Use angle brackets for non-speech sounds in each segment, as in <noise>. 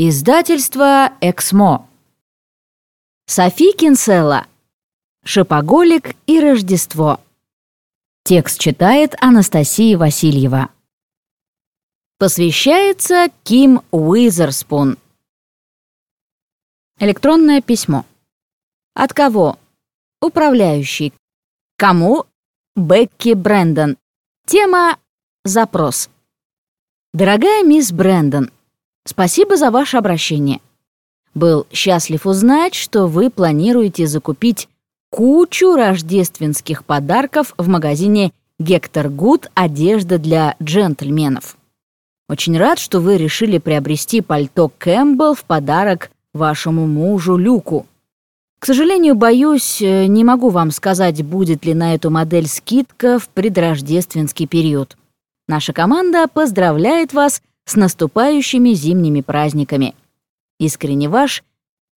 Издательство «Эксмо». Софи Кинселла. «Шопоголик и Рождество». Текст читает Анастасия Васильева. Посвящается Ким Уизерспун. Электронное письмо. От кого? Управляющий. Кому? Бекки Брэндон. Тема «Запрос». Дорогая мисс Брэндон, Спасибо за ваше обращение. Был счастлив узнать, что вы планируете закупить кучу рождественских подарков в магазине Гектор Гуд «Одежда для джентльменов». Очень рад, что вы решили приобрести пальто Кэмпбелл в подарок вашему мужу Люку. К сожалению, боюсь, э, не могу вам сказать, будет ли на эту модель скидка в предрождественский период. Наша команда поздравляет вас с наступающими зимними праздниками. Искренне ваш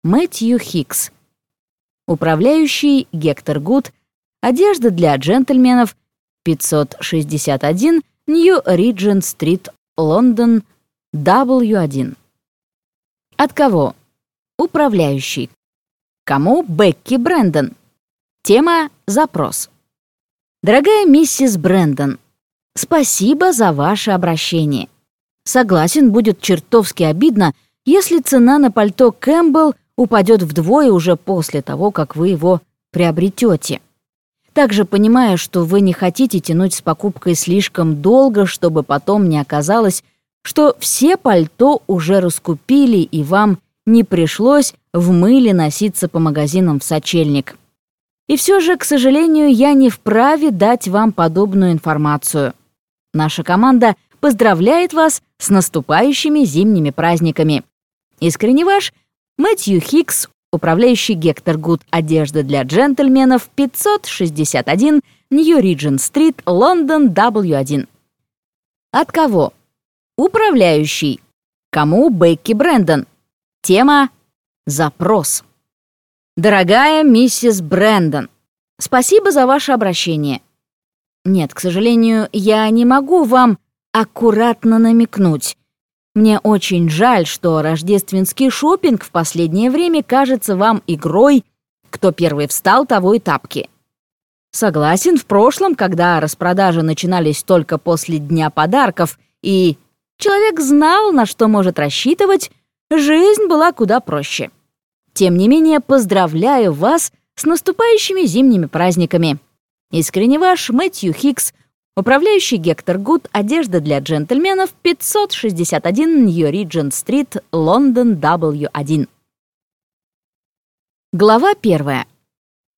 Мэтью Хикс. Управляющий Гектор Гуд. Одежда для джентльменов. 561 Нью Риджент Стрит, Лондон, W1. От кого? Управляющий. Кому? Бекки Брэндон. Тема «Запрос». Дорогая миссис Брэндон, спасибо за ваше обращение. Согласен, будет чертовски обидно, если цена на пальто Кэмпбелл упадет вдвое уже после того, как вы его приобретете. Также понимаю, что вы не хотите тянуть с покупкой слишком долго, чтобы потом не оказалось, что все пальто уже раскупили и вам не пришлось в мыле носиться по магазинам в сочельник. И все же, к сожалению, я не вправе дать вам подобную информацию. Наша команда поздравляет вас с наступающими зимними праздниками. Искренне ваш Мэтью Хикс, управляющий Гектор Гуд одежда для джентльменов, 561 Нью-Риджин-стрит, Лондон, W1. От кого? Управляющий. Кому Бекки Брэндон? Тема «Запрос». Дорогая миссис Брэндон, спасибо за ваше обращение. Нет, к сожалению, я не могу вам аккуратно намекнуть. Мне очень жаль, что рождественский шопинг в последнее время кажется вам игрой «Кто первый встал, того и тапки». Согласен, в прошлом, когда распродажи начинались только после Дня подарков, и человек знал, на что может рассчитывать, жизнь была куда проще. Тем не менее, поздравляю вас с наступающими зимними праздниками. Искренне ваш Мэтью Хикс, Управляющий Гектор Гуд «Одежда для джентльменов», 561 Нью-Риджент-стрит, Лондон, W1. Глава первая.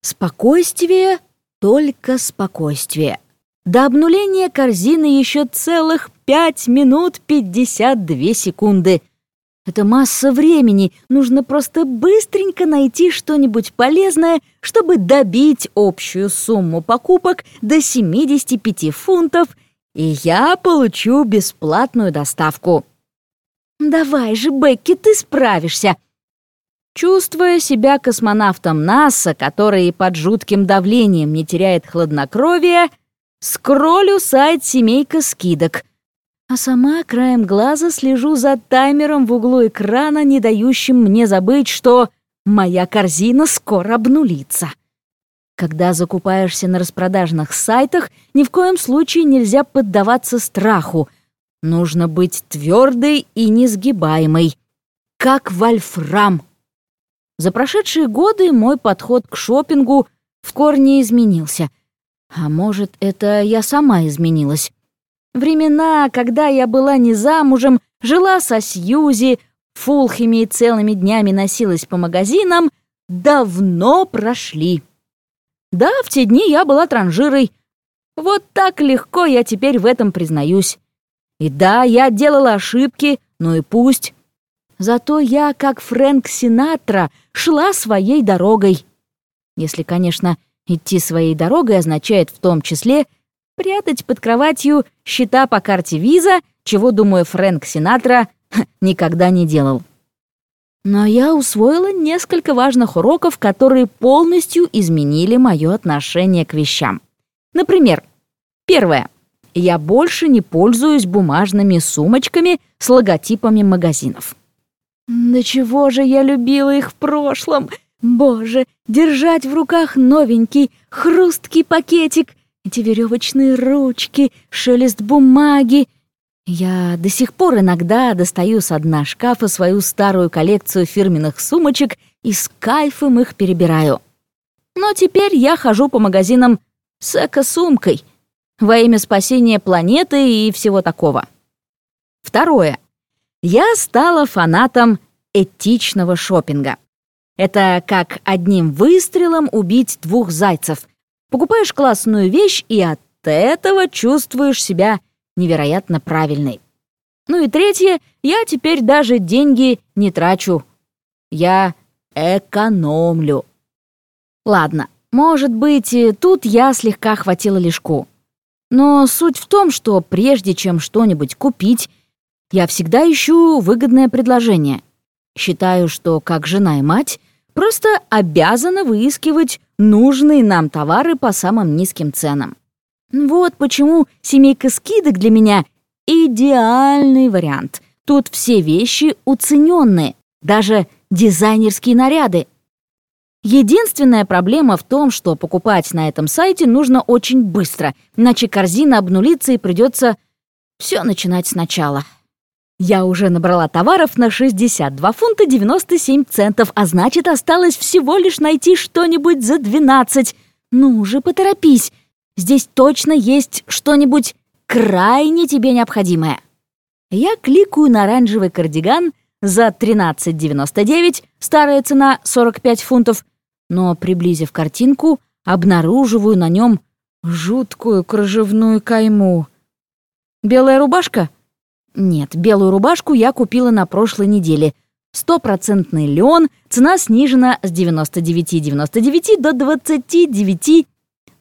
Спокойствие, только спокойствие. До обнуления корзины еще целых 5 минут 52 секунды — это масса времени, нужно просто быстренько найти что-нибудь полезное, чтобы добить общую сумму покупок до 75 фунтов, и я получу бесплатную доставку. «Давай же, Бекки, ты справишься!» Чувствуя себя космонавтом НАСА, который под жутким давлением не теряет хладнокровия, скроллю сайт «Семейка скидок», а сама краем глаза слежу за таймером в углу экрана, не дающим мне забыть, что моя корзина скоро обнулится. Когда закупаешься на распродажных сайтах, ни в коем случае нельзя поддаваться страху. Нужно быть твердой и несгибаемой, как вольфрам. За прошедшие годы мой подход к шопингу в корне изменился. А может, это я сама изменилась. Времена, когда я была не замужем, жила со Сьюзи, в и целыми днями носилась по магазинам, давно прошли. Да, в те дни я была транжирой. Вот так легко я теперь в этом признаюсь. И да, я делала ошибки, но и пусть. Зато я, как Фрэнк Синатра, шла своей дорогой. Если, конечно, идти своей дорогой означает в том числе — Прятать под кроватью счета по карте Виза, чего, думаю, Фрэнк Синатра <laughs> никогда не делал. Но я усвоила несколько важных уроков, которые полностью изменили мое отношение к вещам. Например, первое. Я больше не пользуюсь бумажными сумочками с логотипами магазинов. Да чего же я любила их в прошлом! Боже, держать в руках новенький, хрусткий пакетик, эти веревочные ручки, шелест бумаги. Я до сих пор иногда достаю с дна шкафа свою старую коллекцию фирменных сумочек и с кайфом их перебираю. Но теперь я хожу по магазинам с эко-сумкой во имя спасения планеты и всего такого. Второе. Я стала фанатом этичного шопинга. Это как одним выстрелом убить двух зайцев. Покупаешь классную вещь и от этого чувствуешь себя невероятно правильной. Ну и третье, я теперь даже деньги не трачу. Я экономлю. Ладно, может быть, тут я слегка хватила лишку. Но суть в том, что прежде чем что-нибудь купить, я всегда ищу выгодное предложение. Считаю, что как жена и мать просто обязана выискивать нужные нам товары по самым низким ценам. Вот почему семейка скидок для меня идеальный вариант. Тут все вещи уцененные, даже дизайнерские наряды. Единственная проблема в том, что покупать на этом сайте нужно очень быстро, иначе корзина обнулится и придется все начинать сначала. Я уже набрала товаров на 62 фунта 97 центов, а значит, осталось всего лишь найти что-нибудь за 12. Ну уже поторопись. Здесь точно есть что-нибудь крайне тебе необходимое. Я кликаю на оранжевый кардиган за 13,99, старая цена 45 фунтов, но, приблизив картинку, обнаруживаю на нем жуткую кружевную кайму. Белая рубашка? Нет, белую рубашку я купила на прошлой неделе. Стопроцентный лен, цена снижена с 99,99 до 29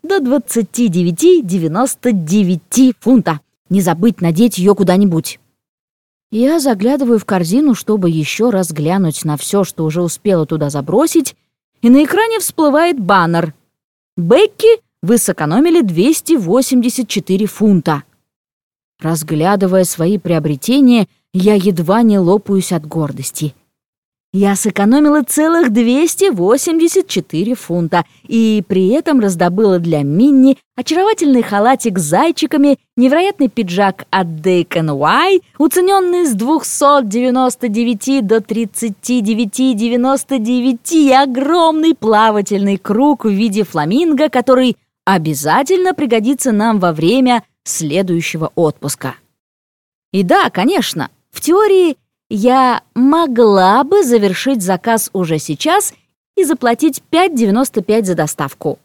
до 29,99 фунта. Не забыть надеть ее куда-нибудь. Я заглядываю в корзину, чтобы еще раз глянуть на все, что уже успела туда забросить, и на экране всплывает баннер. Бекки вы сэкономили 284 фунта. Разглядывая свои приобретения, я едва не лопаюсь от гордости. Я сэкономила целых 284 фунта и при этом раздобыла для Минни очаровательный халатик с зайчиками, невероятный пиджак от DKNY, уцененный с 299 до 39,99 и огромный плавательный круг в виде фламинго, который обязательно пригодится нам во время следующего отпуска. И да, конечно, в теории я могла бы завершить заказ уже сейчас и заплатить 5,95 за доставку.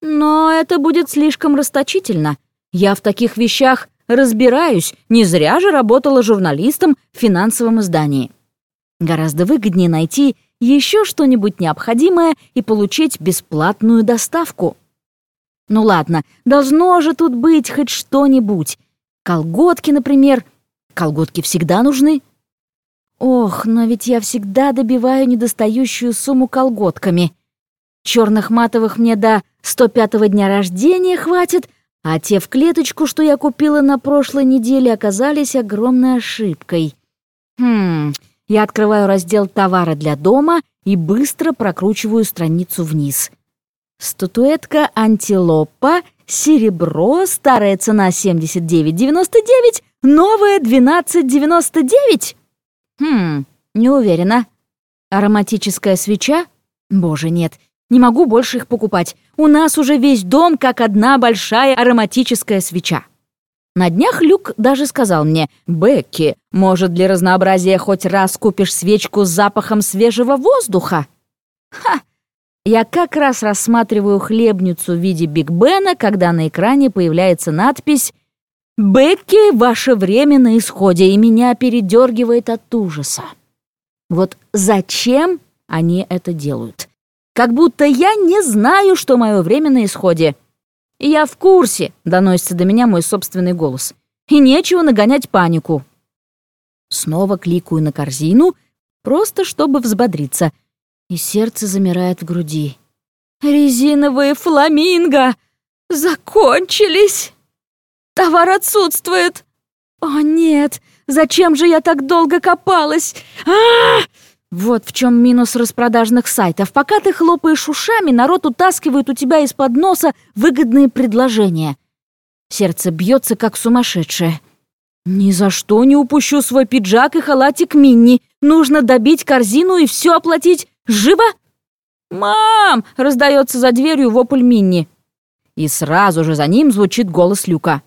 Но это будет слишком расточительно. Я в таких вещах разбираюсь, не зря же работала журналистом в финансовом издании. Гораздо выгоднее найти еще что-нибудь необходимое и получить бесплатную доставку. Ну ладно, должно же тут быть хоть что-нибудь. Колготки, например. Колготки всегда нужны. Ох, но ведь я всегда добиваю недостающую сумму колготками. Черных матовых мне до 105-го дня рождения хватит, а те в клеточку, что я купила на прошлой неделе, оказались огромной ошибкой. Хм, я открываю раздел «Товары для дома» и быстро прокручиваю страницу вниз. Статуэтка антилопа, серебро, старая цена 79,99, новая 12,99. Хм, не уверена. Ароматическая свеча? Боже, нет, не могу больше их покупать. У нас уже весь дом как одна большая ароматическая свеча. На днях Люк даже сказал мне, «Бекки, может, для разнообразия хоть раз купишь свечку с запахом свежего воздуха?» Ха! Я как раз рассматриваю хлебницу в виде Биг Бена, когда на экране появляется надпись «Бекки, ваше время на исходе», и меня передергивает от ужаса. Вот зачем они это делают? Как будто я не знаю, что мое время на исходе. я в курсе, доносится до меня мой собственный голос. И нечего нагонять панику. Снова кликаю на корзину, просто чтобы взбодриться, и сердце замирает в груди. Резиновые фламинго закончились! Товар отсутствует. О, нет, Зачем же я так долго копалась? а, -а, -а! Вот в чем минус распродажных сайтов. Пока ты хлопаешь ушами, народ утаскивает у тебя из-под носа выгодные предложения. Сердце бьется, как сумасшедшее. Ни за что не упущу свой пиджак и халатик Минни. Нужно добить корзину и все оплатить. Живо? «Мам!» — раздается за дверью вопль Минни. И сразу же за ним звучит голос Люка.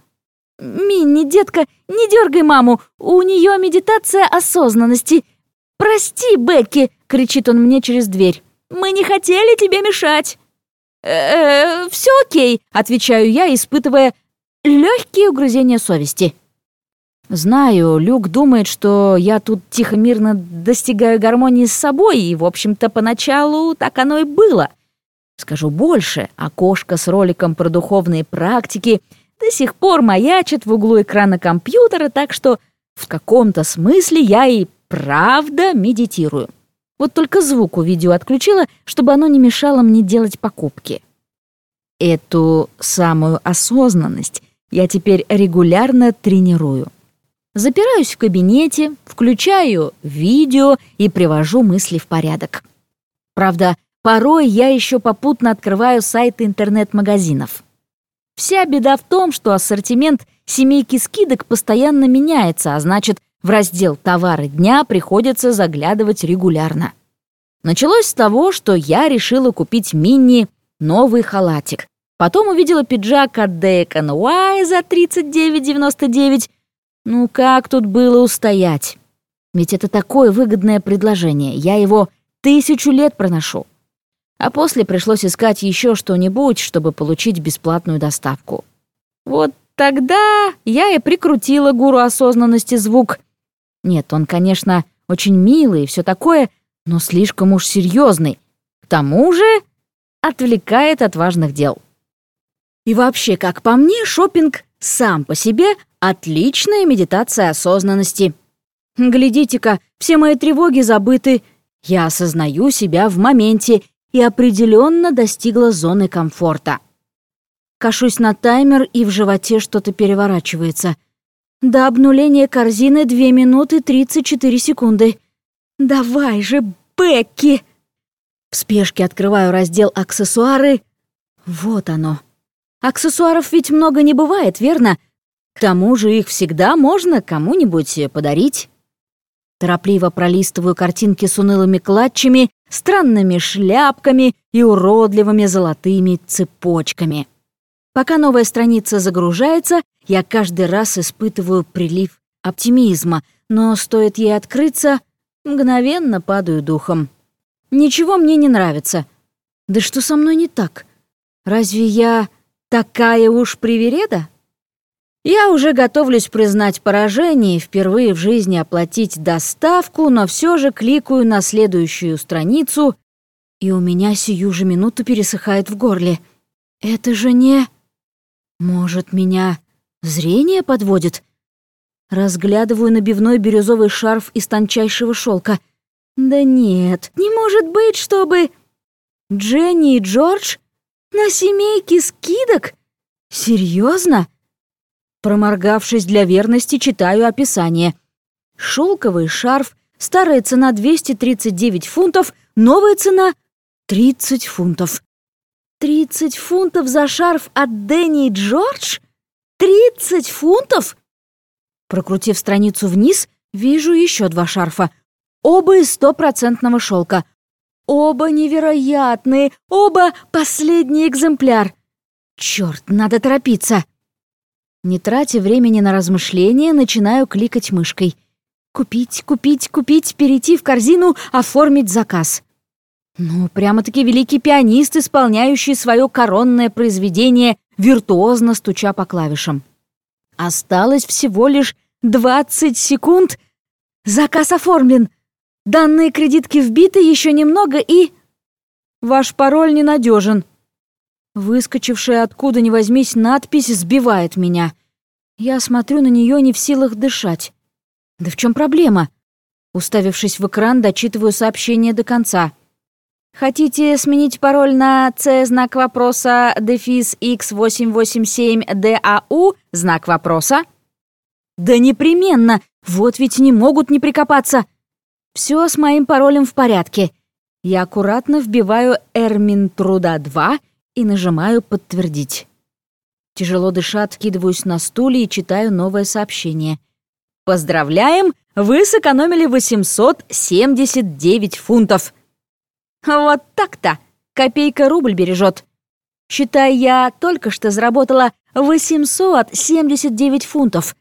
«Минни, детка, не дергай маму, у нее медитация осознанности. Прости, Бекки!» — кричит он мне через дверь. «Мы не хотели тебе мешать!» «Э, -э все окей», — отвечаю я, испытывая легкие угрызения совести. Знаю, Люк думает, что я тут тихо-мирно достигаю гармонии с собой, и, в общем-то, поначалу так оно и было. Скажу больше, окошко с роликом про духовные практики до сих пор маячит в углу экрана компьютера, так что в каком-то смысле я и правда медитирую. Вот только звук у видео отключила, чтобы оно не мешало мне делать покупки. Эту самую осознанность я теперь регулярно тренирую. Запираюсь в кабинете, включаю видео и привожу мысли в порядок. Правда, порой я еще попутно открываю сайты интернет-магазинов. Вся беда в том, что ассортимент семейки скидок постоянно меняется, а значит, в раздел «Товары дня» приходится заглядывать регулярно. Началось с того, что я решила купить мини новый халатик. Потом увидела пиджак от DKNY за 39,99 ну как тут было устоять? Ведь это такое выгодное предложение. Я его тысячу лет проношу. А после пришлось искать еще что-нибудь, чтобы получить бесплатную доставку. Вот тогда я и прикрутила гуру осознанности звук. Нет, он, конечно, очень милый и все такое, но слишком уж серьезный. К тому же отвлекает от важных дел. И вообще, как по мне, шопинг сам по себе Отличная медитация осознанности. Глядите-ка, все мои тревоги забыты. Я осознаю себя в моменте и определенно достигла зоны комфорта. Кашусь на таймер, и в животе что-то переворачивается. До обнуления корзины 2 минуты 34 секунды. Давай же, Бекки! В спешке открываю раздел «Аксессуары». Вот оно. Аксессуаров ведь много не бывает, верно? К тому же их всегда можно кому-нибудь подарить. Торопливо пролистываю картинки с унылыми клатчами, странными шляпками и уродливыми золотыми цепочками. Пока новая страница загружается, я каждый раз испытываю прилив оптимизма, но стоит ей открыться, мгновенно падаю духом. Ничего мне не нравится. Да что со мной не так? Разве я такая уж привереда? Я уже готовлюсь признать поражение и впервые в жизни оплатить доставку, но все же кликаю на следующую страницу, и у меня сию же минуту пересыхает в горле. Это же не... Может, меня зрение подводит? Разглядываю набивной бирюзовый шарф из тончайшего шелка. Да нет, не может быть, чтобы... Дженни и Джордж на семейке скидок? Серьезно? Проморгавшись для верности, читаю описание. Шелковый шарф, старая цена 239 фунтов, новая цена 30 фунтов. 30 фунтов за шарф от Дэнни и Джордж? 30 фунтов? Прокрутив страницу вниз, вижу еще два шарфа. Оба из стопроцентного шелка. Оба невероятные, оба последний экземпляр. Черт, надо торопиться. Не тратя времени на размышления, начинаю кликать мышкой. Купить, купить, купить, перейти в корзину, оформить заказ. Ну, прямо-таки великий пианист, исполняющий свое коронное произведение, виртуозно стуча по клавишам. Осталось всего лишь 20 секунд. Заказ оформлен. Данные кредитки вбиты еще немного и... Ваш пароль ненадежен. Выскочившая откуда ни возьмись надпись сбивает меня. Я смотрю на нее не в силах дышать. Да в чем проблема? Уставившись в экран, дочитываю сообщение до конца. Хотите сменить пароль на C знак вопроса дефис X887DAU знак вопроса? Да непременно! Вот ведь не могут не прикопаться. Все с моим паролем в порядке. Я аккуратно вбиваю Эрмин Труда 2 и нажимаю «Подтвердить». Тяжело дыша, откидываюсь на стуле и читаю новое сообщение. «Поздравляем! Вы сэкономили 879 фунтов!» Вот так-то! Копейка рубль бережет. Считай, я только что заработала 879 фунтов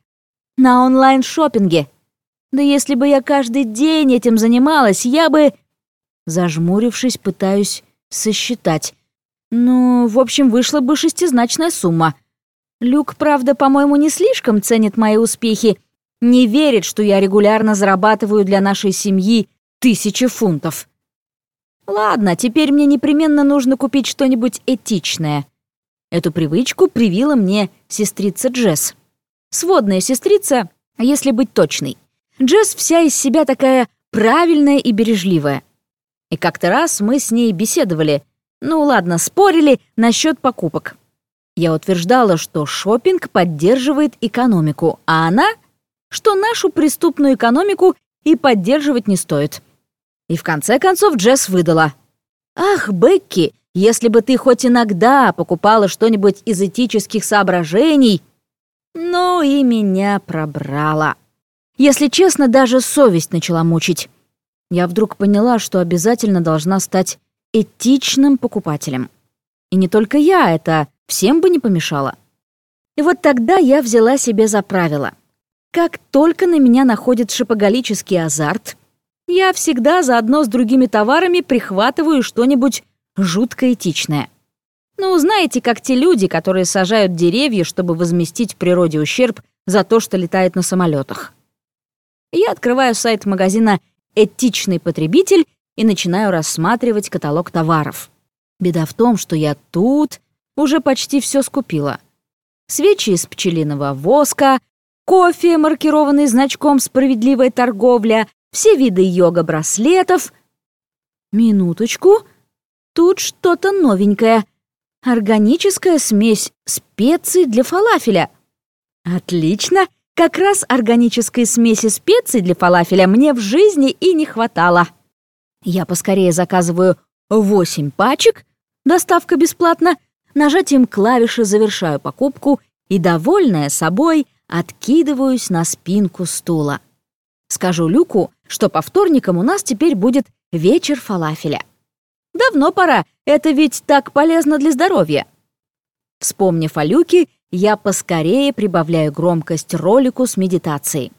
на онлайн шопинге Да если бы я каждый день этим занималась, я бы... Зажмурившись, пытаюсь сосчитать. Ну, в общем, вышла бы шестизначная сумма. Люк, правда, по-моему, не слишком ценит мои успехи, не верит, что я регулярно зарабатываю для нашей семьи тысячи фунтов. Ладно, теперь мне непременно нужно купить что-нибудь этичное. Эту привычку привила мне сестрица Джесс. Сводная сестрица, если быть точной. Джесс вся из себя такая правильная и бережливая. И как-то раз мы с ней беседовали, ну ладно, спорили насчет покупок. Я утверждала, что шопинг поддерживает экономику, а она, что нашу преступную экономику и поддерживать не стоит. И в конце концов Джесс выдала. «Ах, Бекки, если бы ты хоть иногда покупала что-нибудь из этических соображений...» Ну и меня пробрала. Если честно, даже совесть начала мучить. Я вдруг поняла, что обязательно должна стать этичным покупателем. И не только я, это всем бы не помешало. И вот тогда я взяла себе за правило. Как только на меня находит шопоголический азарт, я всегда заодно с другими товарами прихватываю что-нибудь жутко этичное. Ну, знаете, как те люди, которые сажают деревья, чтобы возместить природе ущерб за то, что летает на самолетах. Я открываю сайт магазина «Этичный потребитель» и начинаю рассматривать каталог товаров. Беда в том, что я тут уже почти все скупила. Свечи из пчелиного воска, кофе, маркированный значком «Справедливая торговля», все виды йога-браслетов. Минуточку, тут что-то новенькое. Органическая смесь специй для фалафеля. Отлично, как раз органической смеси специй для фалафеля мне в жизни и не хватало. Я поскорее заказываю 8 пачек, доставка бесплатна, нажатием клавиши завершаю покупку и, довольная собой, откидываюсь на спинку стула. Скажу Люку, что по вторникам у нас теперь будет вечер фалафеля. Давно пора, это ведь так полезно для здоровья. Вспомнив о Люке, я поскорее прибавляю громкость ролику с медитацией.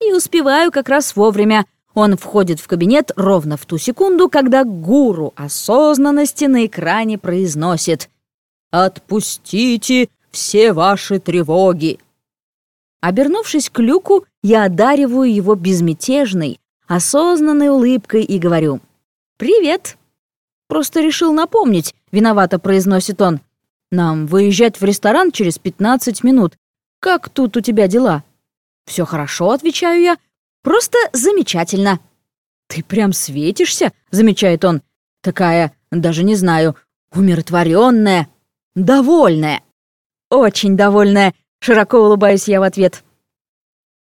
И успеваю как раз вовремя. Он входит в кабинет ровно в ту секунду, когда гуру осознанности на экране произносит «Отпустите все ваши тревоги». Обернувшись к люку, я одариваю его безмятежной, осознанной улыбкой и говорю «Привет». «Просто решил напомнить», — виновато произносит он. «Нам выезжать в ресторан через 15 минут. Как тут у тебя дела?» «Все хорошо», — отвечаю я. «Просто замечательно». «Ты прям светишься», — замечает он. «Такая, даже не знаю, умиротворенная, довольная». «Очень довольная», — широко улыбаюсь я в ответ.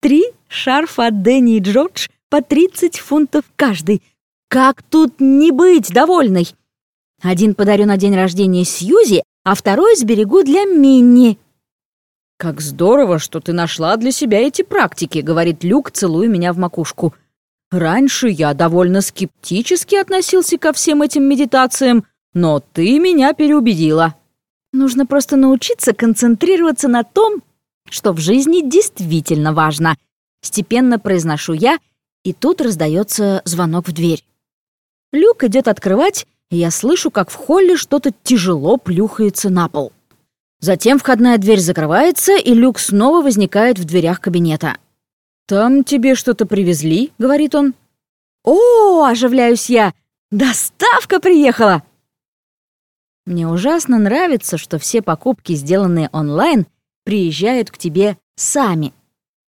«Три шарфа от Дэнни и Джордж по 30 фунтов каждый. Как тут не быть довольной? Один подарю на день рождения Сьюзи, а второй сберегу для Минни». «Как здорово, что ты нашла для себя эти практики», — говорит Люк, целуя меня в макушку. «Раньше я довольно скептически относился ко всем этим медитациям, но ты меня переубедила». «Нужно просто научиться концентрироваться на том, что в жизни действительно важно», — степенно произношу я, и тут раздается звонок в дверь. Люк идет открывать, и я слышу, как в холле что-то тяжело плюхается на пол. Затем входная дверь закрывается, и Люк снова возникает в дверях кабинета. «Там тебе что-то привезли?» — говорит он. «О!» — оживляюсь я. «Доставка приехала!» Мне ужасно нравится, что все покупки, сделанные онлайн, приезжают к тебе сами.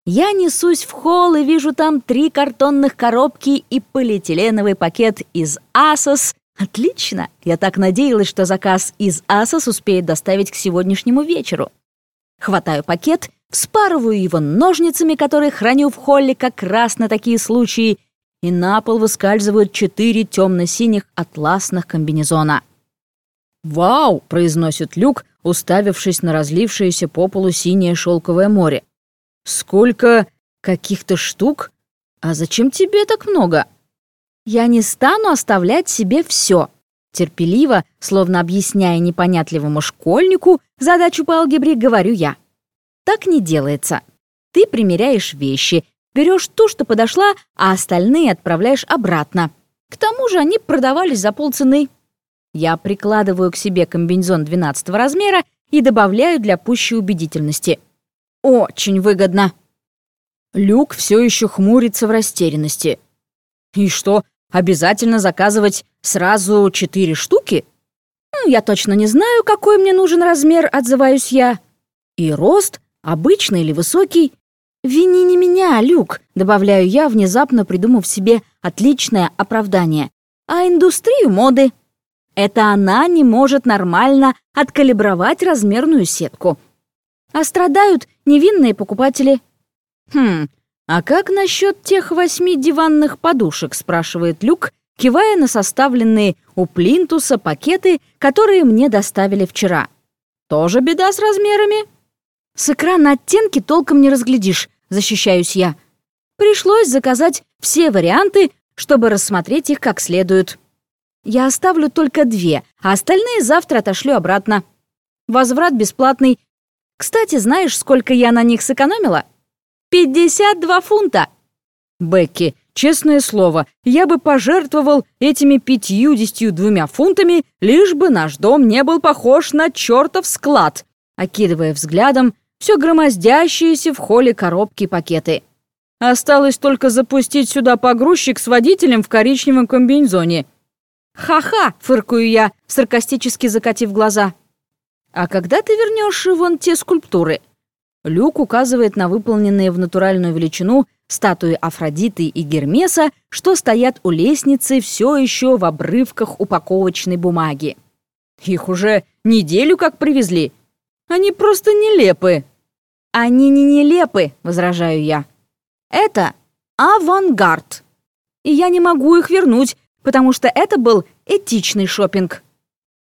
Я несусь в холл и вижу там три картонных коробки и полиэтиленовый пакет из Asos Отлично! Я так надеялась, что заказ из Асос успеет доставить к сегодняшнему вечеру. Хватаю пакет, вспарываю его ножницами, которые храню в холле как раз на такие случаи, и на пол выскальзывают четыре темно-синих атласных комбинезона. «Вау!» — произносит Люк, уставившись на разлившееся по полу синее шелковое море. «Сколько каких-то штук? А зачем тебе так много?» «Я не стану оставлять себе все», терпеливо, словно объясняя непонятливому школьнику задачу по алгебре, говорю я. Так не делается. Ты примеряешь вещи, берешь ту, что подошла, а остальные отправляешь обратно. К тому же они продавались за полцены. Я прикладываю к себе комбинезон 12 размера и добавляю для пущей убедительности. Очень выгодно. Люк все еще хмурится в растерянности. И что, обязательно заказывать сразу четыре штуки? Я точно не знаю, какой мне нужен размер, отзываюсь я. И рост, обычный или высокий. Вини не меня, Люк, добавляю я, внезапно придумав себе отличное оправдание, а индустрию моды. Это она не может нормально откалибровать размерную сетку. А страдают невинные покупатели. Хм, а как насчет тех восьми диванных подушек, спрашивает Люк, кивая на составленные у плинтуса пакеты, которые мне доставили вчера. Тоже беда с размерами? С экрана оттенки толком не разглядишь, защищаюсь я. Пришлось заказать все варианты, чтобы рассмотреть их как следует. Я оставлю только две, а остальные завтра отошлю обратно. Возврат бесплатный. Кстати, знаешь, сколько я на них сэкономила? 52 фунта. Бекки, честное слово, я бы пожертвовал этими пятьюдесятью двумя фунтами, лишь бы наш дом не был похож на чертов склад, окидывая взглядом все громоздящиеся в холле коробки пакеты. Осталось только запустить сюда погрузчик с водителем в коричневом комбинезоне — «Ха-ха!» — фыркаю я, саркастически закатив глаза. «А когда ты вернешь вон те скульптуры?» Люк указывает на выполненные в натуральную величину статуи Афродиты и Гермеса, что стоят у лестницы все еще в обрывках упаковочной бумаги. Их уже неделю как привезли. Они просто нелепы. Они не нелепы, возражаю я. Это авангард. И я не могу их вернуть, потому что это был этичный шопинг.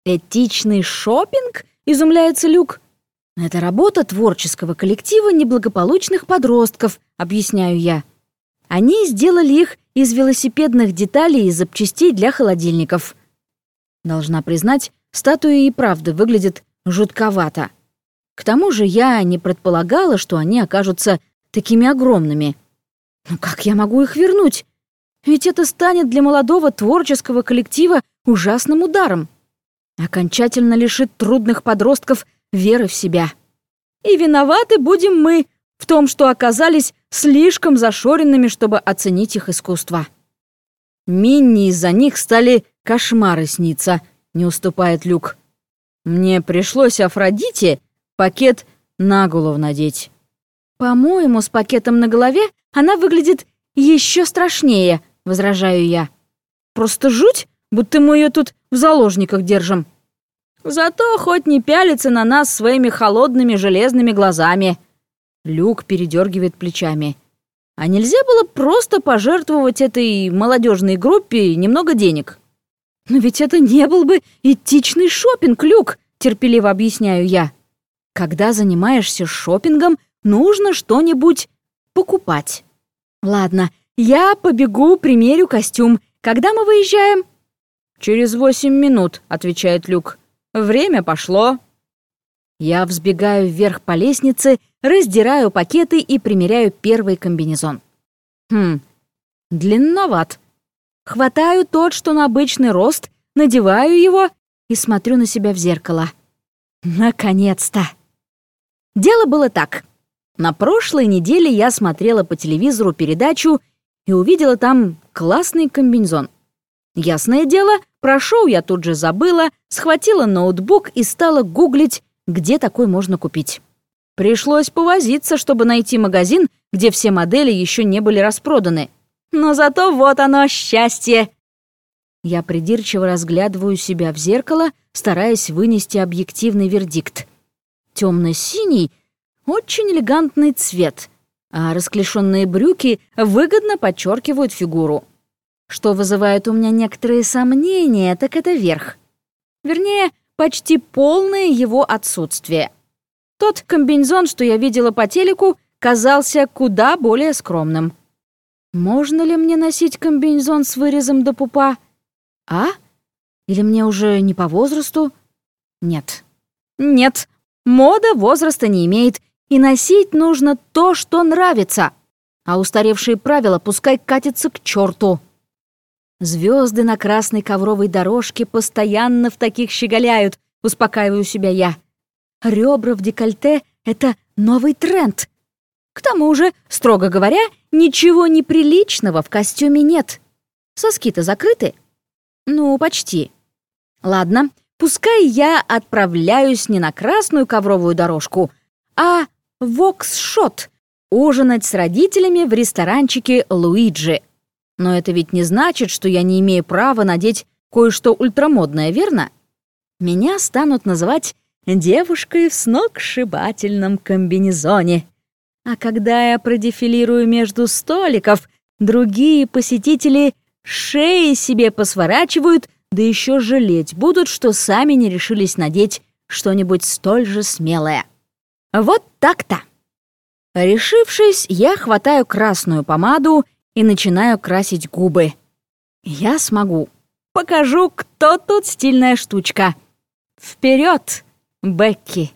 Этичный шопинг? Изумляется Люк. Это работа творческого коллектива неблагополучных подростков, объясняю я. Они сделали их из велосипедных деталей и запчастей для холодильников. Должна признать, статуи и правда выглядят жутковато. К тому же я не предполагала, что они окажутся такими огромными. Ну как я могу их вернуть? Ведь это станет для молодого творческого коллектива ужасным ударом. Окончательно лишит трудных подростков веры в себя. И виноваты будем мы в том, что оказались слишком зашоренными, чтобы оценить их искусство. Минни из-за них стали кошмары сниться, не уступает Люк. Мне пришлось Афродите пакет на голову надеть. По-моему, с пакетом на голове она выглядит еще страшнее, возражаю я. «Просто жуть, будто мы ее тут в заложниках держим. Зато хоть не пялится на нас своими холодными железными глазами». Люк передергивает плечами. «А нельзя было просто пожертвовать этой молодежной группе немного денег?» «Но ведь это не был бы этичный шопинг, Люк», терпеливо объясняю я. «Когда занимаешься шопингом, нужно что-нибудь покупать». «Ладно, «Я побегу, примерю костюм. Когда мы выезжаем?» «Через восемь минут», — отвечает Люк. «Время пошло». Я взбегаю вверх по лестнице, раздираю пакеты и примеряю первый комбинезон. Хм, длинноват. Хватаю тот, что на обычный рост, надеваю его и смотрю на себя в зеркало. Наконец-то! Дело было так. На прошлой неделе я смотрела по телевизору передачу и увидела там классный комбинезон. Ясное дело, про шоу я тут же забыла, схватила ноутбук и стала гуглить, где такой можно купить. Пришлось повозиться, чтобы найти магазин, где все модели еще не были распроданы. Но зато вот оно, счастье! Я придирчиво разглядываю себя в зеркало, стараясь вынести объективный вердикт. Темно-синий? Очень элегантный цвет, а расклешенные брюки выгодно подчеркивают фигуру. Что вызывает у меня некоторые сомнения, так это верх. Вернее, почти полное его отсутствие. Тот комбинезон, что я видела по телеку, казался куда более скромным. Можно ли мне носить комбинезон с вырезом до пупа? А? Или мне уже не по возрасту? Нет. Нет, мода возраста не имеет, и носить нужно то, что нравится. А устаревшие правила пускай катятся к черту. Звезды на красной ковровой дорожке постоянно в таких щеголяют, успокаиваю себя я. Ребра в декольте — это новый тренд. К тому же, строго говоря, ничего неприличного в костюме нет. Соски-то закрыты? Ну, почти. Ладно, пускай я отправляюсь не на красную ковровую дорожку, а в Оксшот ужинать с родителями в ресторанчике Луиджи. Но это ведь не значит, что я не имею права надеть кое-что ультрамодное, верно? Меня станут называть девушкой в сногсшибательном комбинезоне. А когда я продефилирую между столиков, другие посетители шеи себе посворачивают, да еще жалеть будут, что сами не решились надеть что-нибудь столь же смелое. Вот так-то. Решившись, я хватаю красную помаду и начинаю красить губы. Я смогу. Покажу, кто тут стильная штучка. Вперед, Бекки!